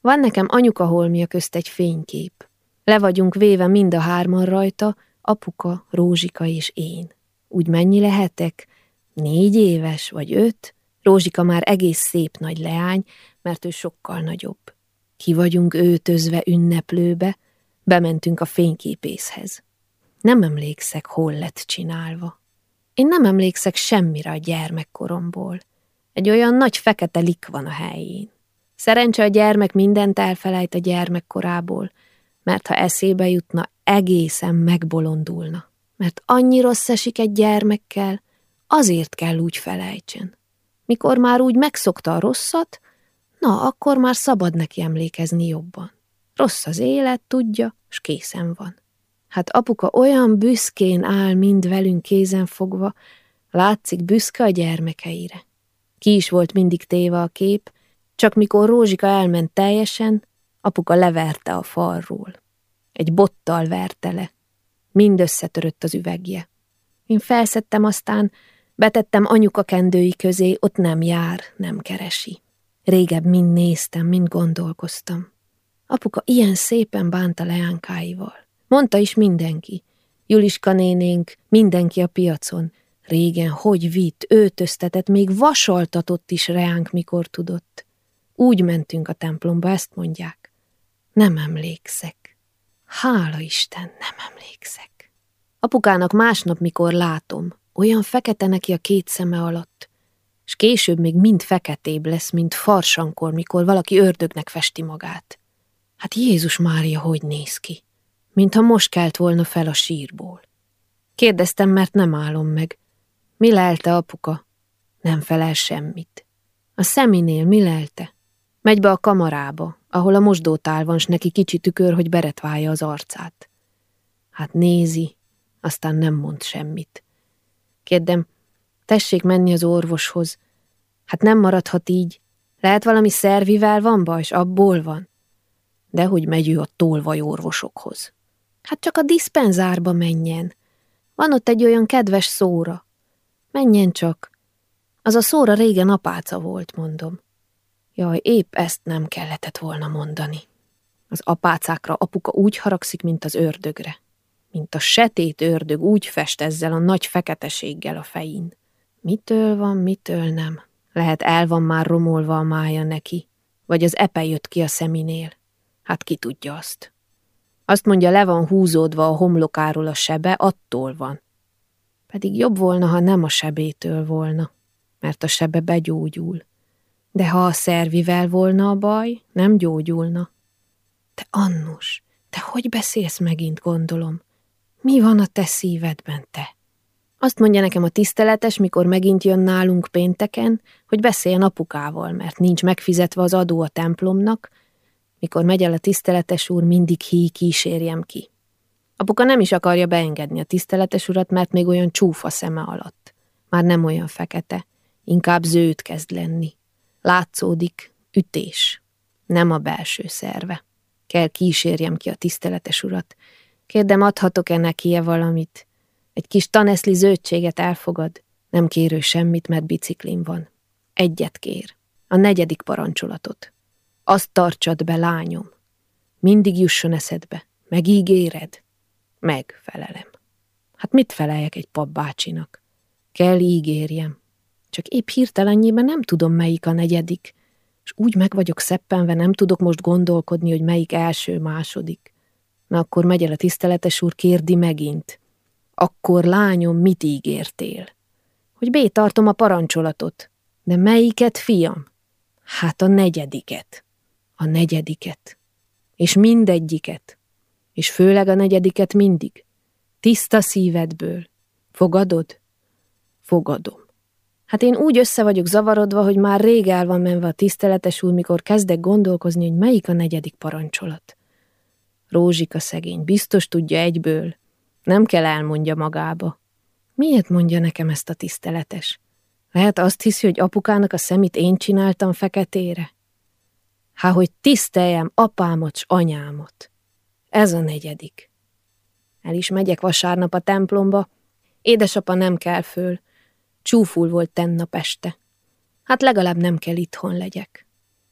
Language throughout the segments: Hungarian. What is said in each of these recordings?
Van nekem anyuka holmia közt egy fénykép. Le vagyunk véve mind a hárman rajta, apuka, Rózsika és én. Úgy mennyi lehetek? Négy éves vagy öt? Rózsika már egész szép nagy leány, mert ő sokkal nagyobb. Ki vagyunk őtözve ünneplőbe, bementünk a fényképészhez. Nem emlékszek, hol lett csinálva. Én nem emlékszek semmire a gyermekkoromból. Egy olyan nagy fekete lik van a helyén. Szerencse a gyermek mindent elfelejt a gyermekkorából, mert ha eszébe jutna, egészen megbolondulna. Mert annyi rossz esik egy gyermekkel, azért kell úgy felejtsen. Mikor már úgy megszokta a rosszat, na, akkor már szabad neki emlékezni jobban. Rossz az élet, tudja, s készen van. Hát apuka olyan büszkén áll mind velünk kézen fogva, látszik büszke a gyermekeire. Ki is volt mindig téve a kép, csak mikor Rózsika elment teljesen, apuka leverte a falról. Egy bottal verte le. Mind összetörött az üvegje. Én felszedtem aztán, betettem anyuka kendői közé, ott nem jár, nem keresi. Régebb mind néztem, mind gondolkoztam. Apuka ilyen szépen bánta leánkáival. Mondta is mindenki. Juliska nénénk, mindenki a piacon. Régen hogy vitt, öltöztetett, még vasaltatott is reánk, mikor tudott. Úgy mentünk a templomba, ezt mondják. Nem emlékszek. Hála Isten, nem emlékszek. Apukának másnap, mikor látom, olyan fekete neki a két szeme alatt, és később még mind feketébb lesz, mint farsankor, mikor valaki ördögnek festi magát. Hát Jézus Mária hogy néz ki? Mintha most kelt volna fel a sírból. Kérdeztem, mert nem állom meg. Mi lelte apuka? Nem felel semmit. A szeminél mi lelte? Megy be a kamarába, ahol a mosdótál van, s neki kicsi tükör, hogy beretválja az arcát. Hát nézi, aztán nem mond semmit. Kérdem, tessék menni az orvoshoz. Hát nem maradhat így. Lehet valami szervivel van baj, s abból van. De hogy megy ő a tolvaj orvosokhoz? Hát csak a diszpenzárba menjen. Van ott egy olyan kedves szóra. Menjen csak. Az a szóra régen apáca volt, mondom. Jaj, épp ezt nem kellett volna mondani. Az apácákra apuka úgy haragszik, mint az ördögre. Mint a setét ördög úgy fest ezzel a nagy feketeséggel a fején. Mitől van, mitől nem? Lehet el van már romolva a mája neki, vagy az epe jött ki a szeminél. Hát ki tudja azt. Azt mondja, le van húzódva a homlokáról a sebe, attól van. Pedig jobb volna, ha nem a sebétől volna, mert a sebe begyógyul. De ha a szervivel volna a baj, nem gyógyulna. Te Annus, te hogy beszélsz megint, gondolom? Mi van a te szívedben, te? Azt mondja nekem a tiszteletes, mikor megint jön nálunk pénteken, hogy beszéljen apukával, mert nincs megfizetve az adó a templomnak, mikor megy el a tiszteletes úr, mindig hí kísérjem ki. Apuka nem is akarja beengedni a tiszteletes urat, mert még olyan csúfa szeme alatt. Már nem olyan fekete, inkább zöld kezd lenni. Látszódik, ütés, nem a belső szerve. Kell kísérjem ki a tiszteletes urat. Kérdem, adhatok-e neki-e valamit? Egy kis taneszli zöldséget elfogad. Nem kérő semmit, mert biciklin van. Egyet kér. A negyedik parancsolatot. Azt tartsad be, lányom. Mindig jusson eszedbe. Megígéred? Megfelelem. Hát mit feleljek egy papbácsinak? Kell ígérjem. Csak épp hirtelenjében nem tudom, melyik a negyedik, és úgy meg vagyok szeppenve, nem tudok most gondolkodni, hogy melyik első, második. Na akkor megy el a tiszteletes úr, kérdi megint. Akkor, lányom, mit ígértél? Hogy bétartom a parancsolatot. De melyiket, fiam? Hát a negyediket. A negyediket. És mindegyiket. És főleg a negyediket mindig. Tiszta szívedből. Fogadod? Fogadom. Hát én úgy össze vagyok zavarodva, hogy már rég el van menve a tiszteletes úr, mikor kezdek gondolkozni, hogy melyik a negyedik parancsolat. Rózsika szegény, biztos tudja egyből. Nem kell elmondja magába. Miért mondja nekem ezt a tiszteletes? Lehet azt hiszi, hogy apukának a szemét én csináltam feketére? Há, hogy tiszteljem apámot s anyámot. Ez a negyedik. El is megyek vasárnap a templomba. Édesapa nem kell föl. Csúful volt tennap este. Hát legalább nem kell itthon legyek.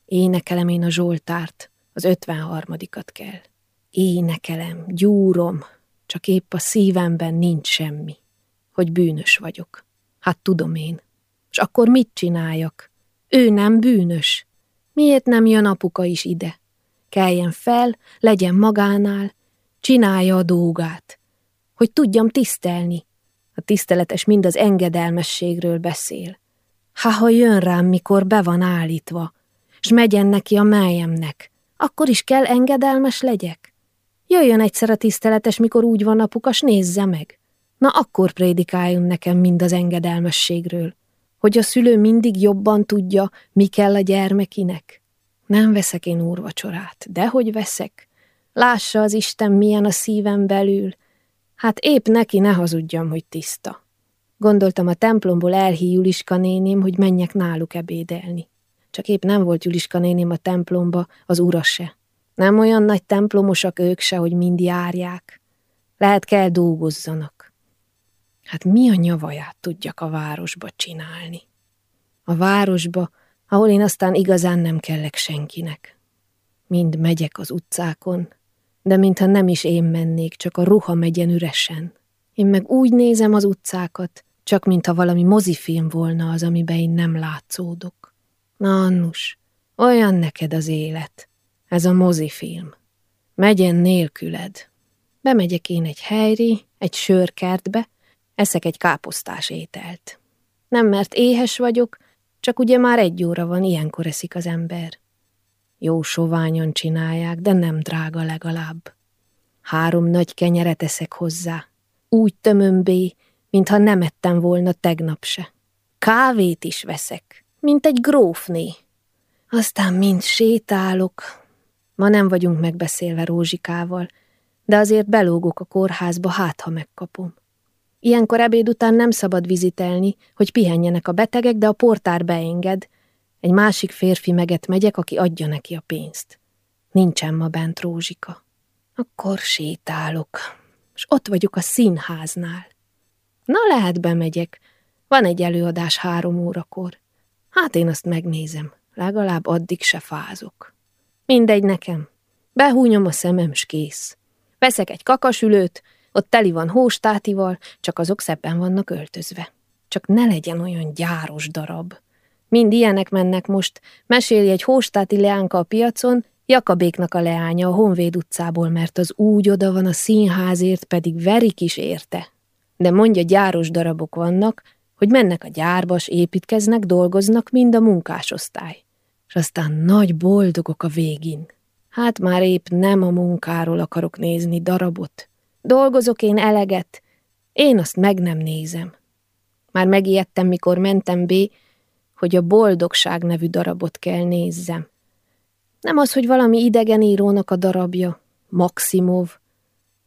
Énekelem én a Zsoltárt, Az ötvenharmadikat kell. Énekelem, gyúrom, csak épp a szívemben nincs semmi, hogy bűnös vagyok. Hát tudom én. És akkor mit csináljak? Ő nem bűnös. Miért nem jön apuka is ide? Keljen fel, legyen magánál, csinálja a dolgát, hogy tudjam tisztelni. A tiszteletes mind az engedelmességről beszél. Ha, ha jön rám, mikor be van állítva, s megyen neki a májemnek, akkor is kell engedelmes legyek? Jöjjön egyszer a tiszteletes, mikor úgy van apukas, nézze meg. Na akkor prédikáljon nekem mind az engedelmességről, hogy a szülő mindig jobban tudja, mi kell a gyermekinek. Nem veszek én úrvacsorát, de hogy veszek. Lássa az Isten, milyen a szívem belül. Hát épp neki ne hazudjam, hogy tiszta. Gondoltam a templomból elhí Juliska néném, hogy menjek náluk ebédelni. Csak épp nem volt Juliska néném a templomba, az ura se. Nem olyan nagy templomosak ők se, hogy mind járják. Lehet kell dolgozzanak. Hát mi a nyavaját tudjak a városba csinálni? A városba, ahol én aztán igazán nem kellek senkinek. Mind megyek az utcákon, de mintha nem is én mennék, csak a ruha megyen üresen. Én meg úgy nézem az utcákat, csak mintha valami mozifilm volna az, amiben én nem látszódok. Na, Annus, olyan neked az élet. Ez a mozifilm. Megyen nélküled. Bemegyek én egy helyri, egy sörkertbe, eszek egy káposztás ételt. Nem mert éhes vagyok, csak ugye már egy óra van, ilyenkor eszik az ember. Jó soványon csinálják, de nem drága legalább. Három nagy kenyeret eszek hozzá. Úgy tömömbé, mintha nem ettem volna tegnap se. Kávét is veszek, mint egy grófné. Aztán mind sétálok. Ma nem vagyunk megbeszélve Rózsikával, de azért belógok a kórházba, hát ha megkapom. Ilyenkor ebéd után nem szabad vizitelni, hogy pihenjenek a betegek, de a portár beenged. Egy másik férfi meget megyek, aki adja neki a pénzt. Nincsen ma bent Rózsika. Akkor sétálok, és ott vagyok a színháznál. Na, lehet bemegyek. Van egy előadás három órakor. Hát én azt megnézem. Legalább addig se fázok. Mindegy nekem. Behúnyom a szemem, s kész. Veszek egy kakasülőt, ott teli van hóstátival, csak azok szebben vannak öltözve. Csak ne legyen olyan gyáros darab. Mind ilyenek mennek most. Meséli egy hóstáti leánka a piacon, Jakabéknak a leánya a Honvéd utcából, mert az úgy oda van a színházért, pedig verik is érte. De mondja, gyáros darabok vannak, hogy mennek a gyárba, s építkeznek, dolgoznak, mind a munkásosztály. És aztán nagy boldogok a végén. Hát már épp nem a munkáról akarok nézni darabot, Dolgozok én eleget, én azt meg nem nézem. Már megijedtem, mikor mentem B, hogy a boldogság nevű darabot kell nézzem. Nem az, hogy valami idegen írónak a darabja, Maximov,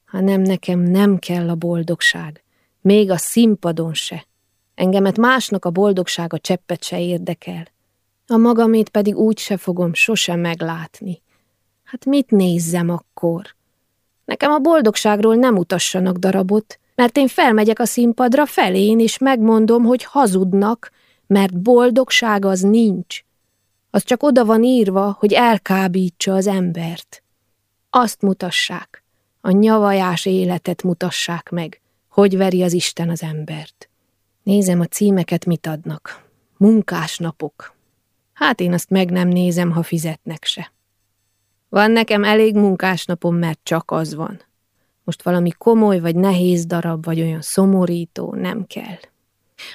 hanem nekem nem kell a boldogság, még a színpadon se. Engemet másnak a boldogsága cseppet se érdekel. A magamét pedig úgy se fogom sosem meglátni. Hát mit nézzem akkor? Nekem a boldogságról nem utassanak darabot, mert én felmegyek a színpadra felén, és megmondom, hogy hazudnak, mert boldogság az nincs. Az csak oda van írva, hogy elkábítsa az embert. Azt mutassák, a nyavajás életet mutassák meg, hogy veri az Isten az embert. Nézem a címeket, mit adnak. Munkás napok. Hát én azt meg nem nézem, ha fizetnek se. Van nekem elég munkásnapom, mert csak az van. Most valami komoly vagy nehéz darab, vagy olyan szomorító, nem kell.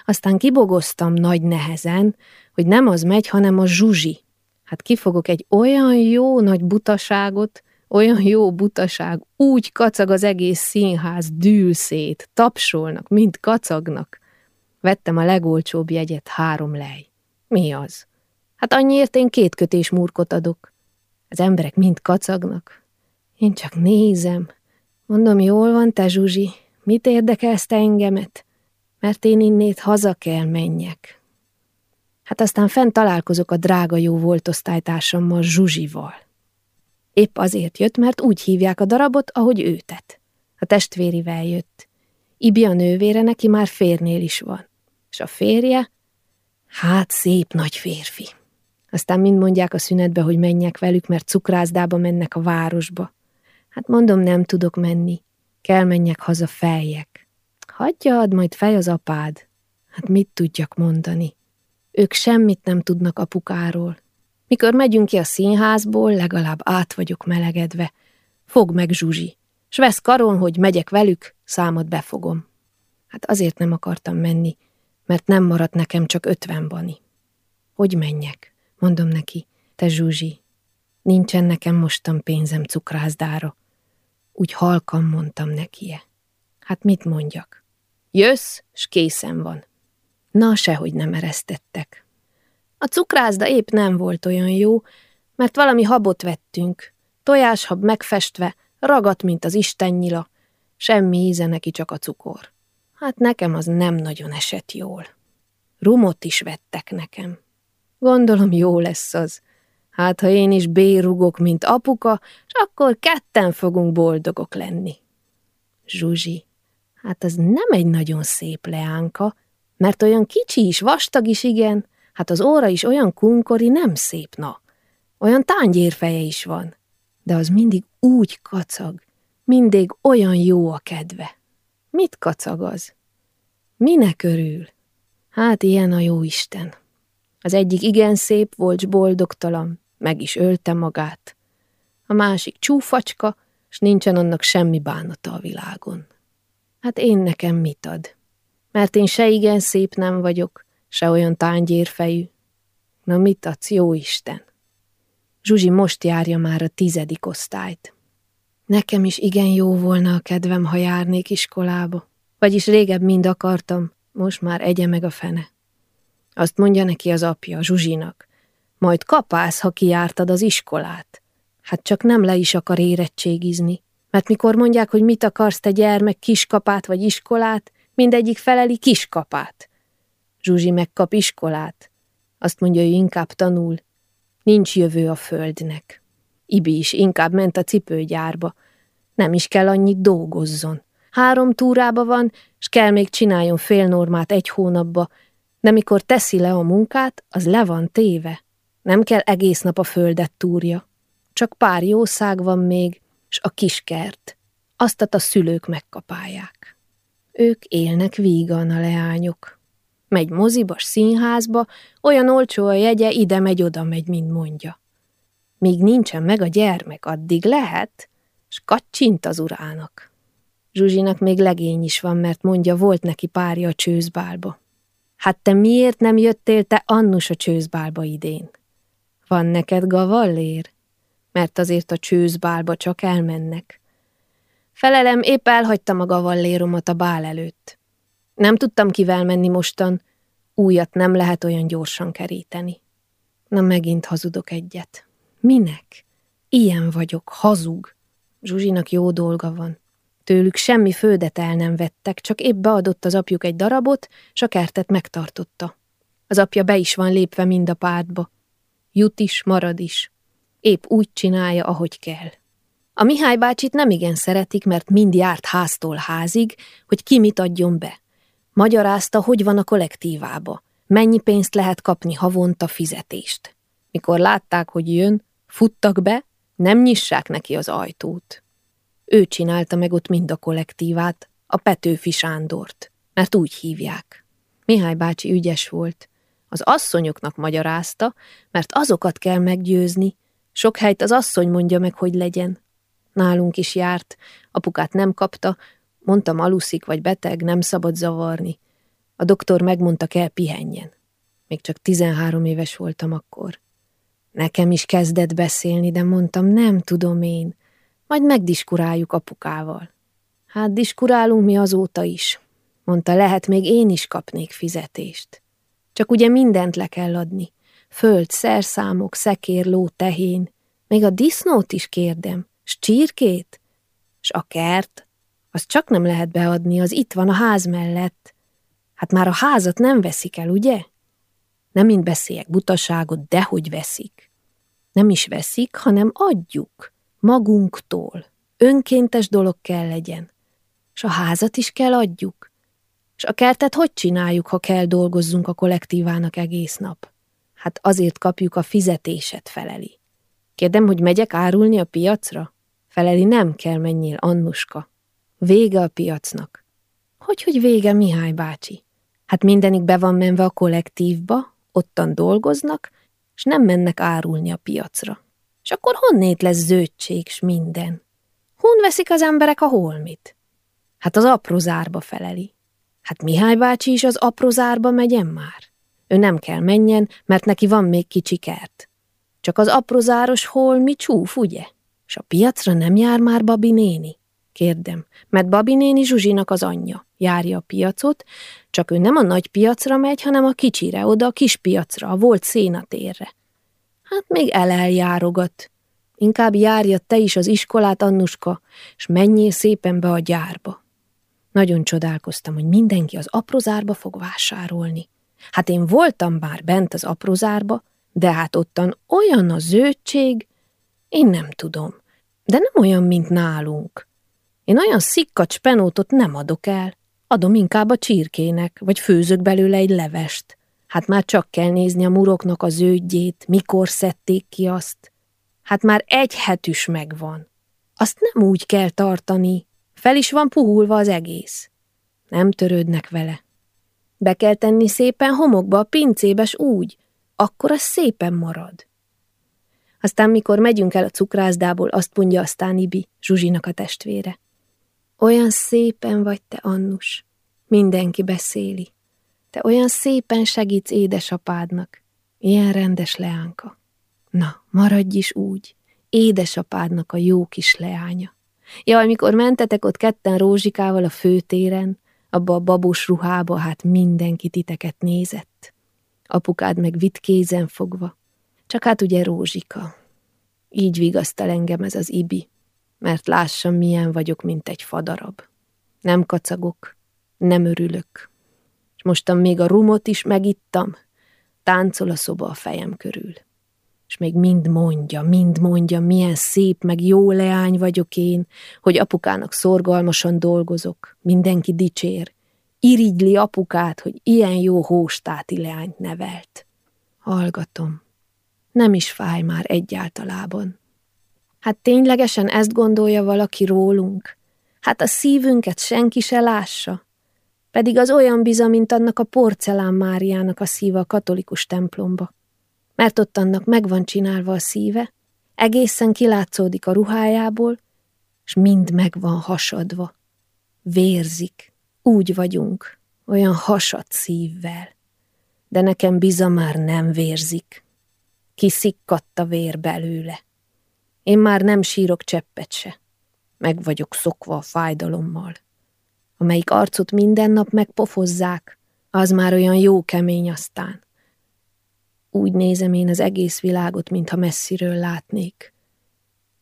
Aztán kibogoztam nagy nehezen, hogy nem az megy, hanem a zsuzsi. Hát kifogok egy olyan jó nagy butaságot, olyan jó butaság, úgy kacag az egész színház, dűl szét, tapsolnak, mind kacagnak. Vettem a legolcsóbb jegyet, három lej. Mi az? Hát annyiért én két kötés murkot adok. Az emberek mind kacagnak. Én csak nézem. Mondom, jól van, te Zsuzsi, mit érdekelsz te engemet? Mert én innét haza kell menjek. Hát aztán fent találkozok a drága jó volt osztálytársammal, Zsuzsival. Épp azért jött, mert úgy hívják a darabot, ahogy ő tett. A testvérivel jött. Ibi a nővére neki már férnél is van. És a férje? Hát szép nagy férfi. Aztán mind mondják a szünetbe, hogy menjek velük, mert cukrászdába mennek a városba. Hát mondom, nem tudok menni. Kell menjek haza feljek. Hagyjad, majd fej az apád. Hát mit tudjak mondani? Ők semmit nem tudnak apukáról. Mikor megyünk ki a színházból, legalább át vagyok melegedve. Fog meg Zsuzsi, s vesz karon, hogy megyek velük, számot befogom. Hát azért nem akartam menni, mert nem maradt nekem csak ötven bani. Hogy menjek? Mondom neki, te Zsuzsi, nincsen nekem mostan pénzem cukrászdára. Úgy halkan mondtam neki-e. Hát mit mondjak? Jössz, s készen van. Na, sehogy nem eresztettek. A cukrászda épp nem volt olyan jó, mert valami habot vettünk. Tojáshab megfestve, ragadt, mint az istennyila, semmi íze neki, csak a cukor. Hát nekem az nem nagyon esett jól. Rumot is vettek nekem. Gondolom jó lesz az. Hát, ha én is bérugok, mint apuka, és akkor ketten fogunk boldogok lenni. Zsuzsi, hát az nem egy nagyon szép leánka, mert olyan kicsi is, vastag is, igen, hát az óra is olyan kunkori, nem szép, na. Olyan tángyérfeje is van, de az mindig úgy kacag, mindig olyan jó a kedve. Mit kacag az? Minek örül? Hát ilyen a jó Isten. Az egyik igen szép volt, s boldogtalan, meg is ölte magát. A másik csúfacska, s nincsen annak semmi bánata a világon. Hát én nekem mit ad? Mert én se igen szép nem vagyok, se olyan tángyérfejű. Na mit adsz, jó Isten? Zsuzsi most járja már a tizedik osztályt. Nekem is igen jó volna a kedvem, ha járnék iskolába. Vagyis régebb mind akartam, most már egye meg a fene. Azt mondja neki az apja, Zsuzsinak. Majd kapász, ha kijártad az iskolát. Hát csak nem le is akar érettségizni. Mert mikor mondják, hogy mit akarsz te gyermek, kiskapát vagy iskolát, mindegyik feleli kiskapát. Zsuzsi megkap iskolát. Azt mondja, hogy inkább tanul. Nincs jövő a földnek. Ibi is inkább ment a cipőgyárba. Nem is kell annyit dolgozzon. Három túrába van, s kell még csináljon fél normát egy hónapba, de mikor teszi le a munkát, az le van téve. Nem kell egész nap a földet túrja. Csak pár jószág van még, s a kiskert. Aztat a szülők megkapálják. Ők élnek vígan a leányok. Megy moziba, színházba, olyan olcsó a jegye, ide megy, oda megy, mint mondja. Míg nincsen meg a gyermek, addig lehet, s kacsint az urának. Zsuzsinak még legény is van, mert mondja, volt neki párja a csőzbálba. Hát te miért nem jöttél te Annus a csőzbálba idén? Van neked gavallér? Mert azért a csőzbálba csak elmennek. Felelem, épp elhagytam a gavalléromat a bál előtt. Nem tudtam kivel menni mostan, újat nem lehet olyan gyorsan keríteni. Na megint hazudok egyet. Minek? Ilyen vagyok, hazug. Zsuzsinak jó dolga van. Tőlük semmi földet el nem vettek, csak épp beadott az apjuk egy darabot, s a kertet megtartotta. Az apja be is van lépve mind a pártba. Jut is, marad is. Épp úgy csinálja, ahogy kell. A Mihály bácsit nem igen szeretik, mert mind járt háztól házig, hogy ki mit adjon be. Magyarázta, hogy van a kollektívába, mennyi pénzt lehet kapni havonta fizetést. Mikor látták, hogy jön, futtak be, nem nyissák neki az ajtót. Ő csinálta meg ott mind a kollektívát, a Petőfi Sándort, mert úgy hívják. Mihály bácsi ügyes volt. Az asszonyoknak magyarázta, mert azokat kell meggyőzni. Sok helyt az asszony mondja meg, hogy legyen. Nálunk is járt, apukát nem kapta, mondtam aluszik vagy beteg, nem szabad zavarni. A doktor megmondta, kell pihenjen. Még csak tizenhárom éves voltam akkor. Nekem is kezdett beszélni, de mondtam, nem tudom én. Majd megdiskuráljuk apukával. Hát diskurálunk mi azóta is. Mondta, lehet még én is kapnék fizetést. Csak ugye mindent le kell adni. Föld, szerszámok, szekér, ló, tehén. Még a disznót is kérdem. S csirkét? S a kert? Az csak nem lehet beadni, az itt van a ház mellett. Hát már a házat nem veszik el, ugye? Nem mind beszéljek butaságot, dehogy veszik. Nem is veszik, hanem adjuk magunktól. Önkéntes dolog kell legyen. És a házat is kell adjuk. És a kertet hogy csináljuk, ha kell dolgozzunk a kollektívának egész nap? Hát azért kapjuk a fizetéset, feleli. Kérdem, hogy megyek árulni a piacra? Feleli, nem kell menjél, Annuska. Vége a piacnak. Hogy, hogy vége, Mihály bácsi? Hát mindenik be van menve a kollektívba, ottan dolgoznak, és nem mennek árulni a piacra. És akkor honnét lesz zöldség s minden? Hon veszik az emberek a holmit? Hát az aprozárba feleli. Hát Mihály bácsi is az aprozárba megyen már. Ő nem kell menjen, mert neki van még kicsi kert. Csak az aprozáros holmi csúf, ugye? És a piacra nem jár már Babi néni? Kérdem, mert Babi néni Zsuzsinak az anyja. Járja a piacot, csak ő nem a nagy piacra megy, hanem a kicsire, oda a kis piacra, a volt szénatérre. Hát még eleljárogat. Inkább járja te is az iskolát, Annuska, és menjél szépen be a gyárba. Nagyon csodálkoztam, hogy mindenki az aprozárba fog vásárolni. Hát én voltam már bent az aprozárba, de hát ottan olyan a zöldség, én nem tudom, de nem olyan, mint nálunk. Én olyan szikkacs penótot nem adok el, adom inkább a csirkének, vagy főzök belőle egy levest. Hát már csak kell nézni a muroknak a zöldjét, mikor szedték ki azt. Hát már egy hetűs megvan. Azt nem úgy kell tartani, fel is van puhulva az egész. Nem törődnek vele. Be kell tenni szépen homokba a pincébes úgy, akkor az szépen marad. Aztán, mikor megyünk el a cukrászdából, azt mondja aztán Ibi, Zsuzsinak a testvére. Olyan szépen vagy te, Annus. Mindenki beszéli. Te olyan szépen segítsz édesapádnak. Ilyen rendes leánka. Na, maradj is úgy. Édesapádnak a jó kis leánya. Ja, amikor mentetek ott ketten Rózsikával a főtéren, abba a babos ruhába, hát mindenki titeket nézett. Apukád meg vitt kézen fogva. Csak hát ugye Rózsika. Így vigasztal engem ez az ibi, mert lássam, milyen vagyok, mint egy fadarab. Nem kacagok, nem örülök. És mostan még a rumot is megittam, táncol a szoba a fejem körül. És még mind mondja, mind mondja, milyen szép, meg jó leány vagyok én, hogy apukának szorgalmasan dolgozok, mindenki dicsér, irigyli apukát, hogy ilyen jó hóstáti leányt nevelt. Hallgatom. Nem is fáj már egyáltalában. Hát ténylegesen ezt gondolja valaki rólunk? Hát a szívünket senki se lássa. Pedig az olyan biza, mint annak a porcelán Máriának a szíve a katolikus templomba. Mert ott annak meg csinálva a szíve, egészen kilátszódik a ruhájából, és mind meg van hasadva. Vérzik, úgy vagyunk, olyan hasad szívvel. De nekem biza már nem vérzik. Kiszikkadt a vér belőle. Én már nem sírok cseppet se. Meg vagyok szokva a fájdalommal. Amelyik arcot minden nap megpofozzák, az már olyan jó kemény aztán. Úgy nézem én az egész világot, mintha messziről látnék.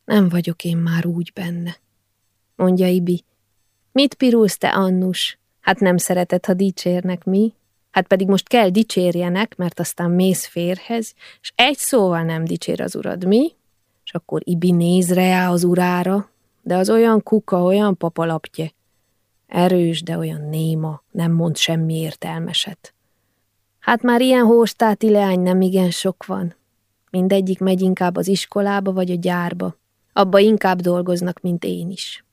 Nem vagyok én már úgy benne. Mondja Ibi, mit pirulsz te, Annus? Hát nem szereted, ha dicsérnek, mi? Hát pedig most kell dicsérjenek, mert aztán mész férhez, és egy szóval nem dicsér az urad, mi? És akkor Ibi néz rá az urára, de az olyan kuka, olyan papalapje. Erős, de olyan néma, nem mond semmi értelmeset. Hát már ilyen hóstáti leány nem igen sok van. Mindegyik megy inkább az iskolába vagy a gyárba. Abba inkább dolgoznak, mint én is.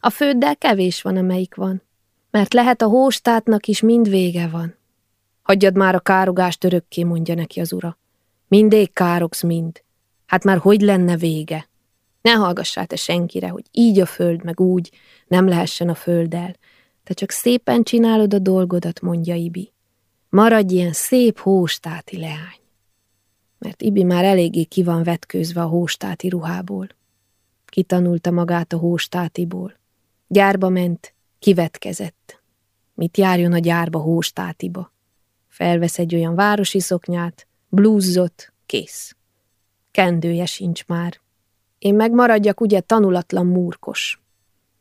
A főddel kevés van, amelyik van. Mert lehet a hóstátnak is mind vége van. Hagyjad már a károgást örökké, mondja neki az ura. Mindég károgsz mind. Hát már hogy lenne vége? Ne hallgassál te senkire, hogy így a föld, meg úgy, nem lehessen a földdel. Te csak szépen csinálod a dolgodat, mondja Ibi. Maradj ilyen szép hóstáti leány. Mert Ibi már eléggé ki van vetkőzve a hóstáti ruhából. Kitanulta magát a hóstátiból. Gyárba ment, kivetkezett. Mit járjon a gyárba hóstátiba? Felvesz egy olyan városi szoknyát, blúzzot, kész. Kendője sincs már. Én megmaradjak ugye tanulatlan múrkos.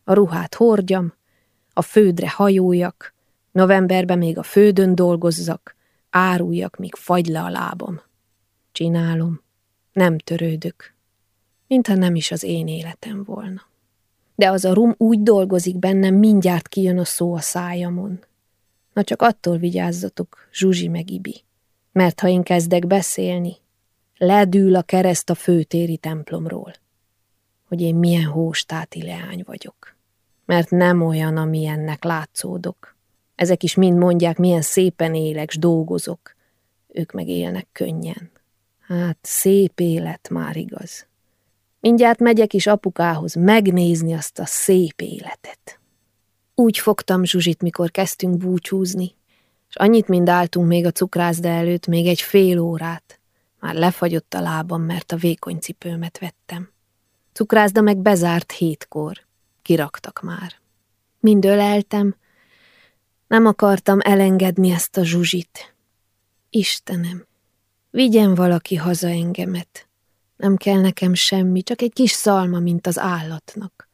A ruhát hordjam, a földre hajójak, novemberben még a földön dolgozzak, áruljak, míg fagy le a lábam. Csinálom, nem törődök, mintha nem is az én életem volna. De az a rum úgy dolgozik bennem, mindjárt kijön a szó a szájamon. Na csak attól vigyázzatok, Zsuzsi meg Ibi. Mert ha én kezdek beszélni, ledül a kereszt a főtéri templomról, hogy én milyen hóstáti leány vagyok. Mert nem olyan, amilyennek látszódok. Ezek is mind mondják, milyen szépen élek, s dolgozok. Ők meg élnek könnyen. Hát szép élet már igaz. Mindjárt megyek is apukához megnézni azt a szép életet. Úgy fogtam Zsuzsit, mikor kezdtünk búcsúzni, és annyit mind álltunk még a cukrászda előtt, még egy fél órát. Már lefagyott a lábam, mert a vékony cipőmet vettem. Cukrászda meg bezárt hétkor. Kiraktak már. Mind öleltem, nem akartam elengedni ezt a zsuzsit. Istenem, vigyen valaki haza engemet. Nem kell nekem semmi, csak egy kis szalma, mint az állatnak.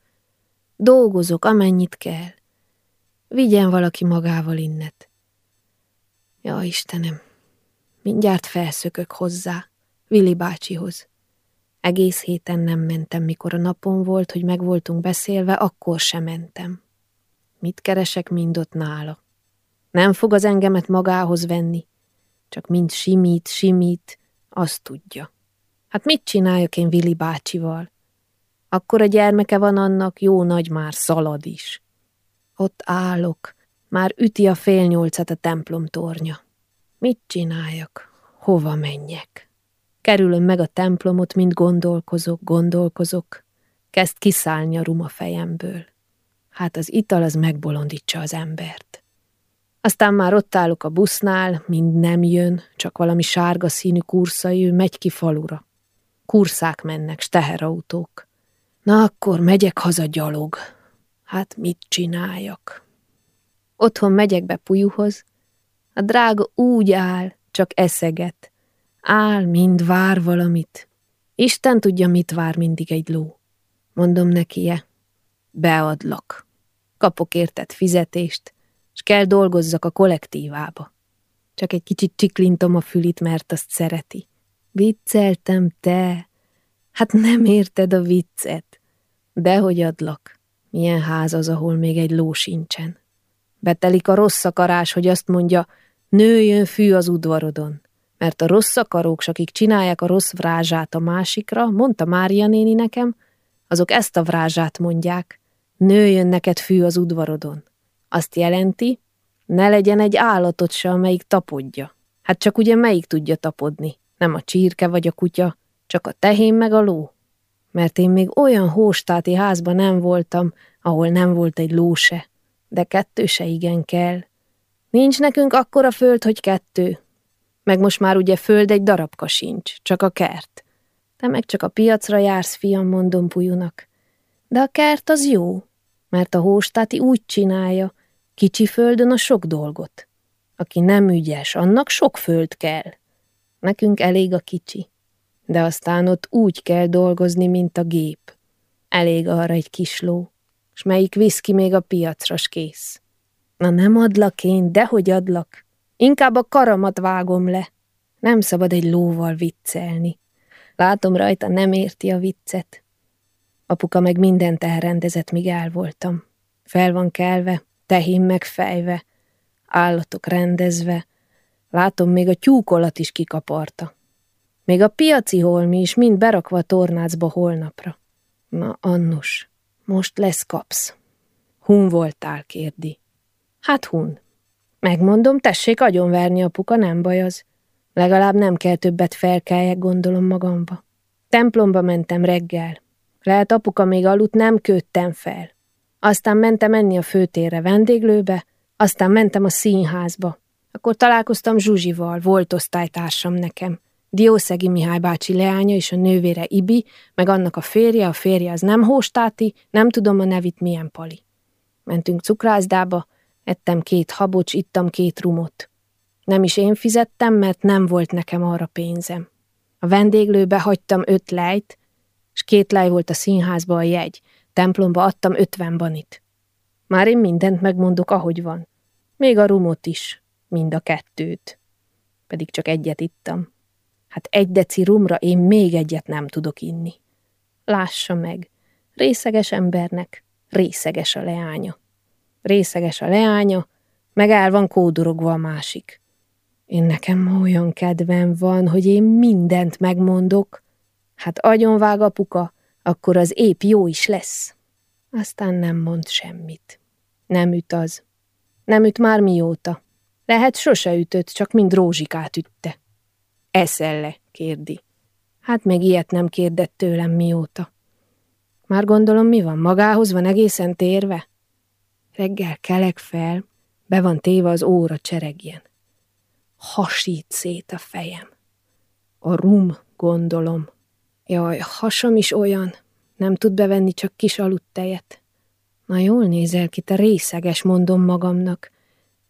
Dolgozok, amennyit kell. Vigyen valaki magával innet. Ja, Istenem, mindjárt felszökök hozzá, Vili bácsihoz. Egész héten nem mentem, mikor a napon volt, hogy meg voltunk beszélve, akkor sem mentem. Mit keresek mind ott nála? Nem fog az engemet magához venni, csak mind simít, simít, azt tudja. Hát mit csináljak én Vili bácsival? Akkor a gyermeke van annak, jó nagy már szalad is. Ott állok, már üti a fél nyolcat a templom tornya. Mit csináljak? Hova menjek? Kerülöm meg a templomot, mint gondolkozok, gondolkozok. Kezd kiszállni a ruma fejemből. Hát az ital az megbolondítsa az embert. Aztán már ott állok a busznál, mind nem jön, csak valami sárga színű kursza jön, megy ki falura. Kurszák mennek, s teherautók. Na akkor megyek haza gyalog. Hát mit csináljak? Otthon megyek be Pujuhoz. A drága úgy áll, csak eszeget. Áll, mind vár valamit. Isten tudja, mit vár mindig egy ló. Mondom neki -e, beadlak. Kapok érted fizetést, és kell dolgozzak a kollektívába. Csak egy kicsit csiklintom a fülit, mert azt szereti. Vicceltem, te! Hát nem érted a viccet. Dehogy adlak. Milyen ház az, ahol még egy ló sincsen. Betelik a rossz akarás, hogy azt mondja, nőjön fű az udvarodon. Mert a rossz akarók, akik csinálják a rossz vrázsát a másikra, mondta Mária néni nekem, azok ezt a vrázsát mondják, nőjön neked fű az udvarodon. Azt jelenti, ne legyen egy állatot se, amelyik tapodja. Hát csak ugye melyik tudja tapodni? Nem a csirke vagy a kutya, csak a tehén meg a ló. Mert én még olyan hóstáti házban nem voltam, ahol nem volt egy ló se. De kettő se igen kell. Nincs nekünk akkora föld, hogy kettő. Meg most már ugye föld egy darabka sincs, csak a kert. Te meg csak a piacra jársz, fiam, mondom Pujunak. De a kert az jó, mert a hóstáti úgy csinálja, kicsi földön a sok dolgot. Aki nem ügyes, annak sok föld kell. Nekünk elég a kicsi. De aztán ott úgy kell dolgozni, mint a gép. Elég arra egy kis ló, s melyik visz ki még a piacra s kész. Na nem adlak én, dehogy adlak. Inkább a karamat vágom le. Nem szabad egy lóval viccelni. Látom rajta, nem érti a viccet. Apuka meg mindent elrendezett, míg el voltam. Fel van kelve, tehén megfejve, állatok rendezve, látom, még a tyúkolat is kikaparta. Még a piaci holmi is mind berakva a tornácba holnapra. Na, Annus, most lesz kapsz. Hun voltál, kérdi. Hát hun. Megmondom, tessék agyonverni, apuka, nem baj az. Legalább nem kell többet felkeljek, gondolom magamba. Templomba mentem reggel. Lehet apuka még aludt, nem köttem fel. Aztán mentem enni a főtérre vendéglőbe, aztán mentem a színházba. Akkor találkoztam Zsuzsival, volt osztálytársam nekem. Diószegi Mihály bácsi leánya és a nővére Ibi, meg annak a férje, a férje az nem hóstáti, nem tudom a nevit milyen pali. Mentünk cukrászdába, ettem két habocs, ittam két rumot. Nem is én fizettem, mert nem volt nekem arra pénzem. A vendéglőbe hagytam öt lejt, és két lej volt a színházba a jegy. Templomba adtam ötven banit. Már én mindent megmondok, ahogy van. Még a rumot is, mind a kettőt. Pedig csak egyet ittam. Hát egy deci rumra én még egyet nem tudok inni. Lássa meg, részeges embernek részeges a leánya. Részeges a leánya, meg el van kódorogva a másik. Én nekem olyan kedvem van, hogy én mindent megmondok. Hát agyonvág apuka, akkor az épp jó is lesz. Aztán nem mond semmit. Nem üt az. Nem üt már mióta. Lehet sose ütött, csak mind rózsikát ütte. Eszel le, kérdi. Hát meg ilyet nem kérdett tőlem mióta. Már gondolom, mi van, magához van egészen térve? Reggel kelek fel, be van téve az óra cseregjen. Hasít szét a fejem. A rum, gondolom. Jaj, hasam is olyan, nem tud bevenni csak kis tejet. Na jól nézel ki, te részeges, mondom magamnak.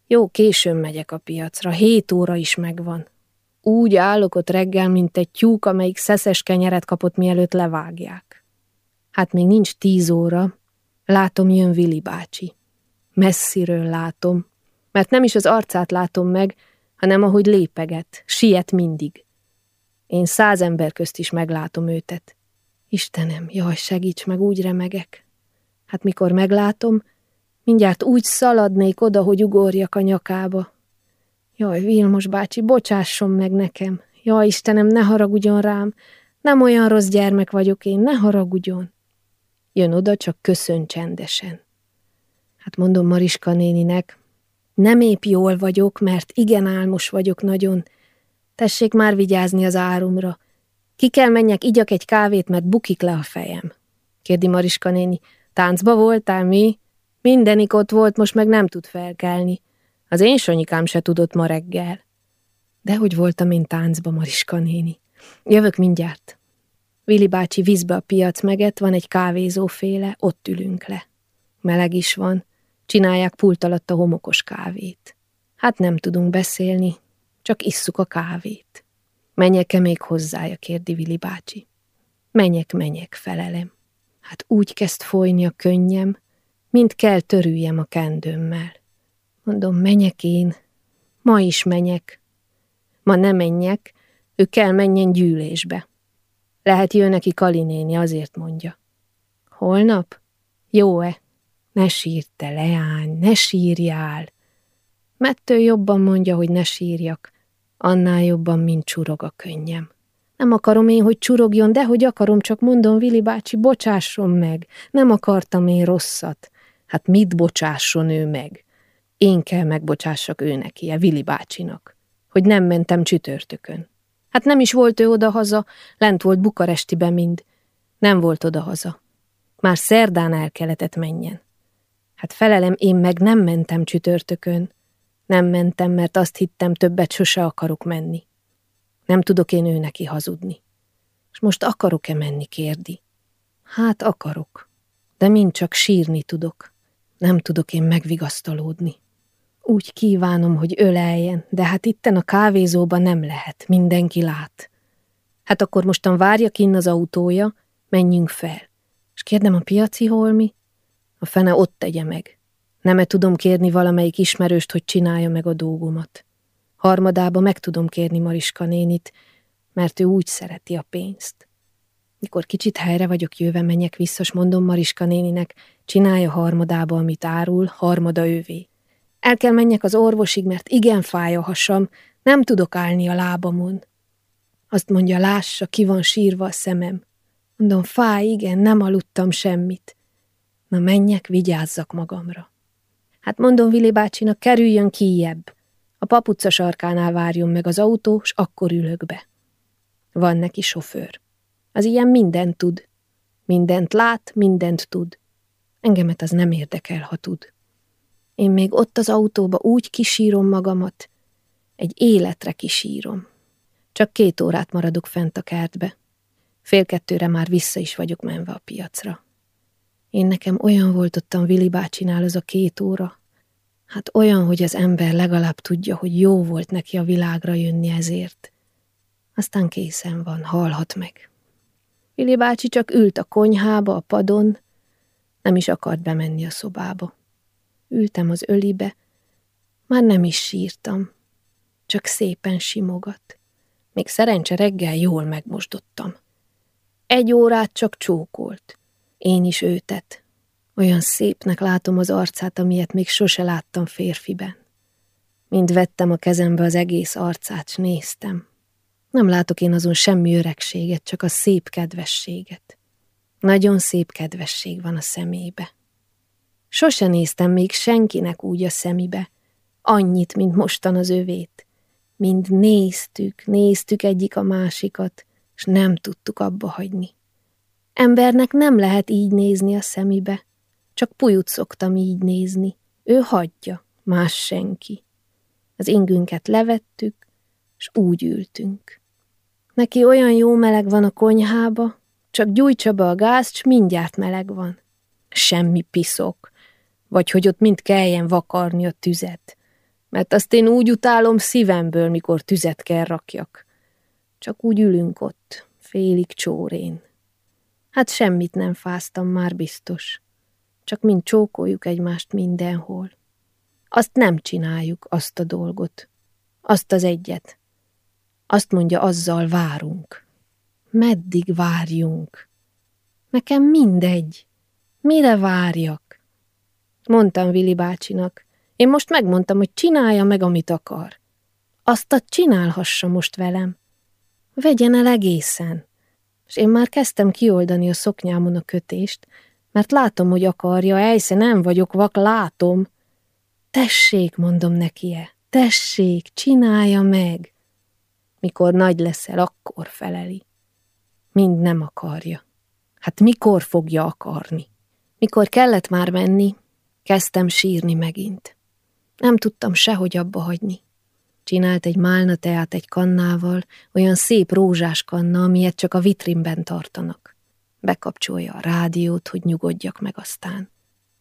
Jó, későn megyek a piacra, hét óra is megvan. Úgy állok ott reggel, mint egy tyúk, amelyik szeszes kenyeret kapott, mielőtt levágják. Hát még nincs tíz óra, látom, jön Vili bácsi. Messziről látom, mert nem is az arcát látom meg, hanem ahogy lépeget, siet mindig. Én száz ember közt is meglátom őtet. Istenem, jaj, segíts meg, úgy remegek. Hát mikor meglátom, mindjárt úgy szaladnék oda, hogy ugorjak a nyakába. Jaj, Vilmos bácsi, bocsásson meg nekem. Jaj, Istenem, ne haragudjon rám. Nem olyan rossz gyermek vagyok én, ne haragudjon. Jön oda, csak köszön csendesen. Hát mondom Mariska néninek, nem épp jól vagyok, mert igen álmos vagyok nagyon. Tessék már vigyázni az árumra. Ki kell menjek, igyak egy kávét, mert bukik le a fejem. Kérdi Mariska néni, táncba voltál mi? Mindenik ott volt, most meg nem tud felkelni. Az én sonyikám se tudott ma reggel. Dehogy voltam én táncba, Mariska néni. Jövök mindjárt. Vili bácsi vízbe a piac meget, van egy kávézóféle, ott ülünk le. Meleg is van, csinálják pult alatt a homokos kávét. Hát nem tudunk beszélni, csak isszuk a kávét. Menjek-e még hozzája, kérdi Vili bácsi. Menjek, menjek, felelem. Hát úgy kezd folyni a könnyem, mint kell törüljem a kendőmmel. Mondom, menjek én, ma is menjek. Ma nem menjek, ő kell menjen gyűlésbe. Lehet jön neki Kalinéni, azért mondja. Holnap? Jó-e? Ne sír te, leány, ne sírjál. Mettő jobban mondja, hogy ne sírjak, annál jobban, mint csurog a könnyem. Nem akarom én, hogy csurogjon, de hogy akarom, csak mondom, Vili bácsi, bocsásson meg. Nem akartam én rosszat. Hát mit bocsásson ő meg? Én kell megbocsássak ő neki, a Vili bácsinak, hogy nem mentem csütörtökön. Hát nem is volt ő odahaza, lent volt Bukarestiben mind. Nem volt odahaza. Már szerdán el kellett menjen. Hát felelem, én meg nem mentem csütörtökön. Nem mentem, mert azt hittem, többet sose akarok menni. Nem tudok én ő neki hazudni. És most akarok-e menni, kérdi. Hát akarok, de mind csak sírni tudok. Nem tudok én megvigasztalódni. Úgy kívánom, hogy öleljen, de hát itten a kávézóban nem lehet, mindenki lát. Hát akkor mostan várja kinn az autója, menjünk fel. És kérdem a piaci holmi, a fene ott tegye meg. Nem-e tudom kérni valamelyik ismerőst, hogy csinálja meg a dolgomat. Harmadába meg tudom kérni Mariska nénit, mert ő úgy szereti a pénzt. Mikor kicsit helyre vagyok jöve, menjek vissza, s mondom Mariska néninek, csinálja harmadába, amit árul, harmada ővé. El kell menjek az orvosig, mert igen fáj a hasam, nem tudok állni a lábamon. Azt mondja, lássa, ki van sírva a szemem. Mondom, fáj, igen, nem aludtam semmit. Na menjek, vigyázzak magamra. Hát mondom Vili bácsinak, kerüljön kijebb. A papuca sarkánál várjon meg az autó, s akkor ülök be. Van neki sofőr. Az ilyen mindent tud. Mindent lát, mindent tud. Engemet az nem érdekel, ha tud. Én még ott az autóba úgy kisírom magamat, egy életre kisírom. Csak két órát maradok fent a kertbe. Fél kettőre már vissza is vagyok menve a piacra. Én nekem olyan volt ottan Vili bácsinál az a két óra. Hát olyan, hogy az ember legalább tudja, hogy jó volt neki a világra jönni ezért. Aztán készen van, halhat meg. Vili bácsi csak ült a konyhába, a padon, nem is akart bemenni a szobába. Ültem az ölibe, már nem is sírtam, csak szépen simogat. Még szerencse reggel jól megmosdottam. Egy órát csak csókolt. Én is őtet. Olyan szépnek látom az arcát, amilyet még sose láttam férfiben. Mind vettem a kezembe az egész arcát, s néztem. Nem látok én azon semmi öregséget, csak a szép kedvességet. Nagyon szép kedvesség van a szemébe. Sose néztem még senkinek úgy a szemibe, annyit, mint mostan az övét. Mind néztük, néztük egyik a másikat, és nem tudtuk abba hagyni. Embernek nem lehet így nézni a szemibe, csak Pujut szoktam így nézni. Ő hagyja, más senki. Az ingünket levettük, és úgy ültünk. Neki olyan jó meleg van a konyhába, csak gyújtsa be a gázt, s mindjárt meleg van. Semmi piszok, vagy hogy ott mind kelljen vakarni a tüzet, mert azt én úgy utálom szívemből, mikor tüzet kell rakjak. Csak úgy ülünk ott, félig csórén. Hát semmit nem fáztam már biztos. Csak mind csókoljuk egymást mindenhol. Azt nem csináljuk, azt a dolgot. Azt az egyet. Azt mondja, azzal várunk. Meddig várjunk? Nekem mindegy. Mire várjak? Mondtam Vili bácsinak. Én most megmondtam, hogy csinálja meg, amit akar. Azt a csinálhassa most velem. Vegyen el egészen. És én már kezdtem kioldani a szoknyámon a kötést, mert látom, hogy akarja, ejsze nem vagyok vak, látom. Tessék, mondom neki-e, tessék, csinálja meg. Mikor nagy leszel, akkor feleli. Mind nem akarja. Hát mikor fogja akarni? Mikor kellett már menni, kezdtem sírni megint. Nem tudtam sehogy abba hagyni. Csinált egy málna teát egy kannával, olyan szép rózsás kanna, amilyet csak a vitrínben tartanak. Bekapcsolja a rádiót, hogy nyugodjak meg aztán.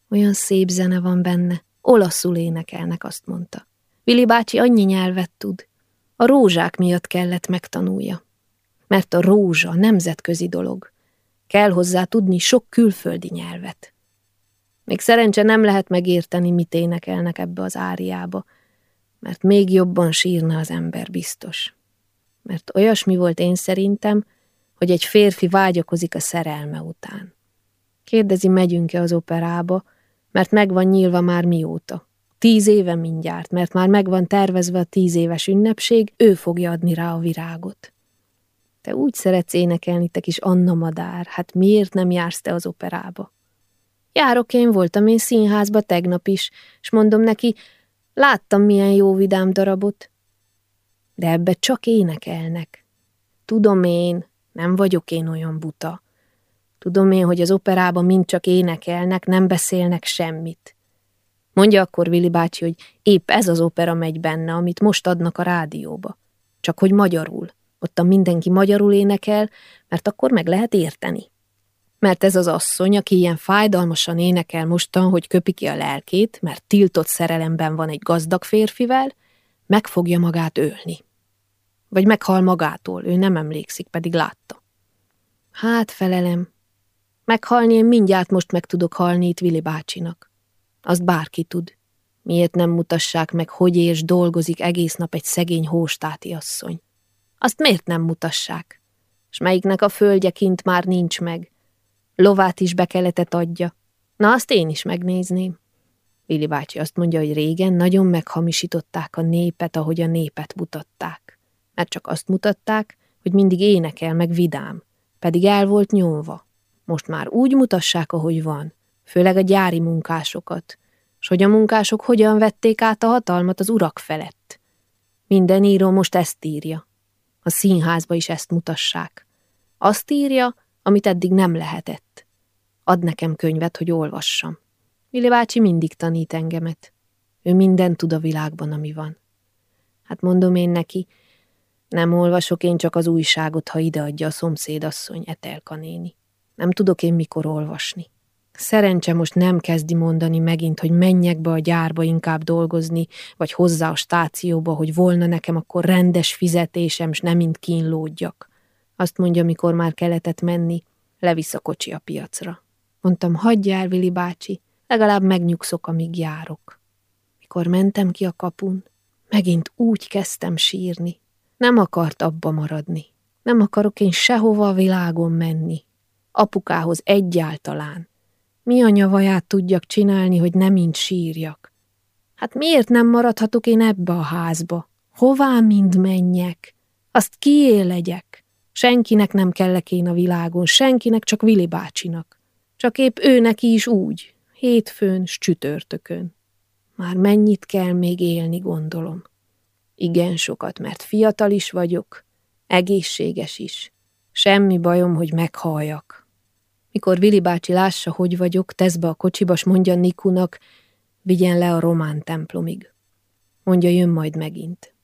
Olyan szép zene van benne, olaszul énekelnek, azt mondta. Vili bácsi annyi nyelvet tud. A rózsák miatt kellett megtanulja. Mert a rózsa nemzetközi dolog. Kell hozzá tudni sok külföldi nyelvet. Még szerencse nem lehet megérteni, mit énekelnek ebbe az áriába, mert még jobban sírna az ember biztos. Mert olyasmi volt én szerintem, hogy egy férfi vágyakozik a szerelme után. Kérdezi, megyünk-e az operába, mert megvan nyílva már mióta. Tíz éve mindjárt, mert már megvan tervezve a tíz éves ünnepség, ő fogja adni rá a virágot. Te úgy szeretsz énekelni, te kis Anna Madár, hát miért nem jársz te az operába? Járok én, voltam én színházba tegnap is, és mondom neki, láttam milyen jó vidám darabot. De ebbe csak énekelnek. Tudom én, nem vagyok én olyan buta. Tudom én, hogy az operában mind csak énekelnek, nem beszélnek semmit. Mondja akkor Vili bácsi, hogy épp ez az opera megy benne, amit most adnak a rádióba. Csak hogy magyarul. Ottan mindenki magyarul énekel, mert akkor meg lehet érteni. Mert ez az asszony, aki ilyen fájdalmasan énekel mostan, hogy köpi ki a lelkét, mert tiltott szerelemben van egy gazdag férfivel, meg fogja magát ölni. Vagy meghal magától, ő nem emlékszik, pedig látta. Hát, felelem. Meghalni én mindjárt most meg tudok halni itt Vili bácsinak. Azt bárki tud. Miért nem mutassák meg, hogy és dolgozik egész nap egy szegény hóstáti asszony? Azt miért nem mutassák? És melyiknek a földje kint már nincs meg? Lovát is bekeletet adja. Na, azt én is megnézném. Vili bácsi azt mondja, hogy régen nagyon meghamisították a népet, ahogy a népet mutatták. Mert csak azt mutatták, hogy mindig énekel meg vidám, pedig el volt nyomva. Most már úgy mutassák, ahogy van, főleg a gyári munkásokat, s hogy a munkások hogyan vették át a hatalmat az urak felett. Minden író most ezt írja. A színházba is ezt mutassák. Azt írja, amit eddig nem lehetett. Ad nekem könyvet, hogy olvassam. Mili bácsi mindig tanít engemet. Ő minden tud a világban, ami van. Hát mondom én neki, nem olvasok én csak az újságot, ha ideadja a szomszédasszony Etelka néni. Nem tudok én mikor olvasni. Szerencse most nem kezdi mondani megint, hogy menjek be a gyárba inkább dolgozni, vagy hozzá a stációba, hogy volna nekem akkor rendes fizetésem, s nem mint kínlódjak. Azt mondja, mikor már keletett menni, levisz a kocsi a piacra. Mondtam, hagyjál, Vili bácsi, legalább megnyugszok, amíg járok. Mikor mentem ki a kapun, megint úgy kezdtem sírni. Nem akart abba maradni. Nem akarok én sehova a világon menni. Apukához egyáltalán. Mi a nyavaját tudjak csinálni, hogy nem mint sírjak? Hát miért nem maradhatok én ebbe a házba? Hová mind menjek? Azt kié legyek? Senkinek nem kellek én a világon, senkinek, csak Vili bácsinak. Csak épp ő neki is úgy, hétfőn s csütörtökön. Már mennyit kell még élni, gondolom. Igen sokat, mert fiatal is vagyok, egészséges is. Semmi bajom, hogy meghalljak. Mikor Vili bácsi lássa, hogy vagyok, tesz be a kocsiba, s mondja Nikunak, vigyen le a román templomig. Mondja, jön majd megint.